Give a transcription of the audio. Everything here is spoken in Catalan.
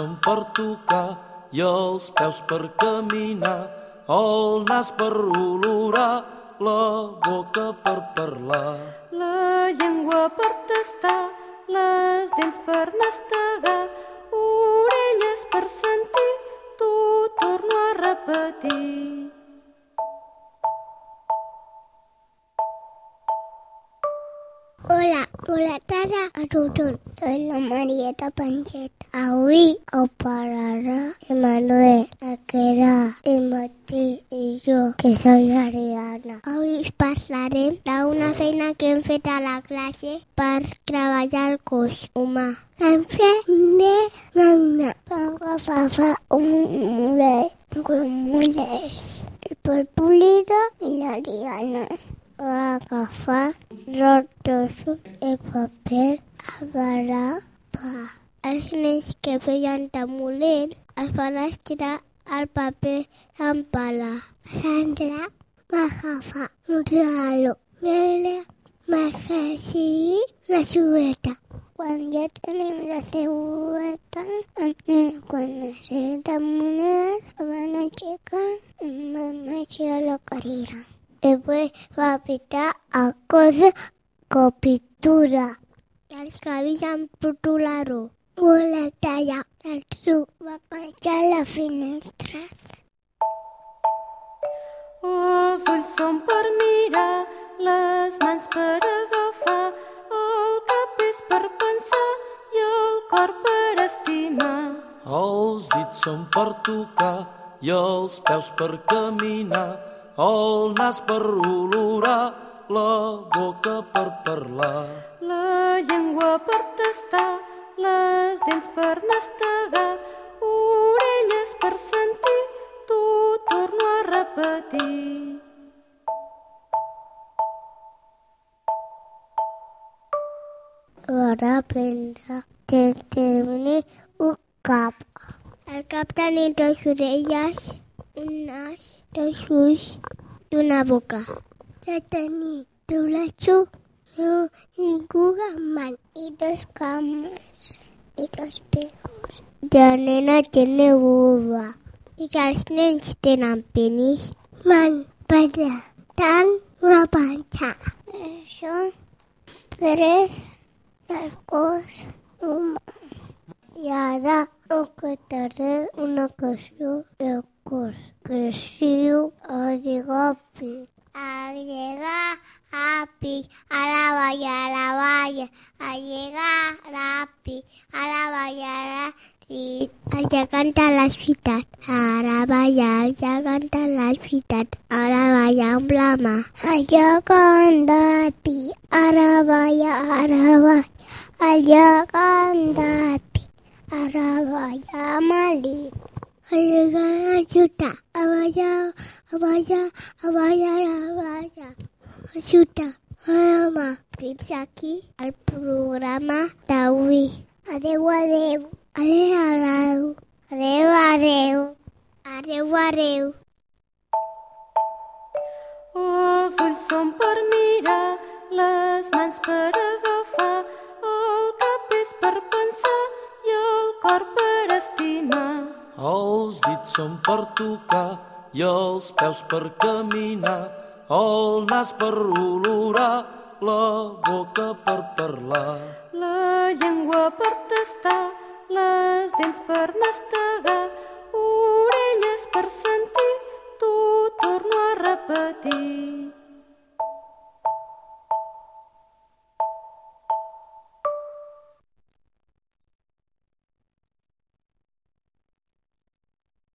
són per tocar i els peus per caminar, el nas per olorar, la boca per parlar. La llengua per tastar, les dents per mastegar, orelles per sentir, t'ho torno a repetir. Chocolatada a tutón. Soy la Marieta Pancheta. Aui, o parará, Emanuel, Aquera, y Mati y yo, que soy Ariana. Hoy parlaré de una feina que hem a la classe per treballar el cos humà. Hem fet de magna, per agafar un mulet, com mulets, el pel Pulido i l'Ariana. Va agafar rotosos de paper a barrar pa. Els nens que feien tamulet es van estirar el paper amb pala. Sandra va agafar un regalo negre va afegir la xueta. Quan ja tenim la seguretat, quan es tamulet, van aixecar i van aixecar la carrera. Después va a pitar a cosa con pintura. Y els cabells amb rotularo. O la talla del suc va penjar les finestres. Els ulls són per mirar, les mans per agafar, el cap és per pensar i el cor per estimar. Els dits són per tocar i els peus per caminar, el nas per olorar, la boca per parlar. La llengua per tastar, les dents per mastegar, orelles per sentir, t'ho torno a repetir. Ara prendre de tenir un cap. El cap tenia dos orelles, un nas, dos ulls i una boca. Ja tenia dos braços i man i dos cames i dos peus. La nena tiene uva i que els nens tenen penis. Man, perdre, tant una panxa. Això tres del cos humà. I ara us cantaré una cançó del cos que es diu El llegapi. Al llegar happy, a la valla, a la valla, al llegar rapi, a la valla, a la Sí, el gegant de la ciutat. Ara balla el gegant de la ciutat. Ara balla amb la mà. El gegant de pi. Ara balla, ara balla. El gegant de pi. Ara balla amb el dit. De la ciutat. A balla, a balla, a balla, a balla. A ciutat. Home, fins aquí el programa d'avui. Adeu, adeu. Adeu, adeu. Adeu, adeu. Adeu, adeu. Els ulls són Són per tocar i els peus per caminar, el nas per olorar, la boca per parlar. La llengua per tastar, les dents per mastegar, orelles per sentir, t'ho torno a repetir.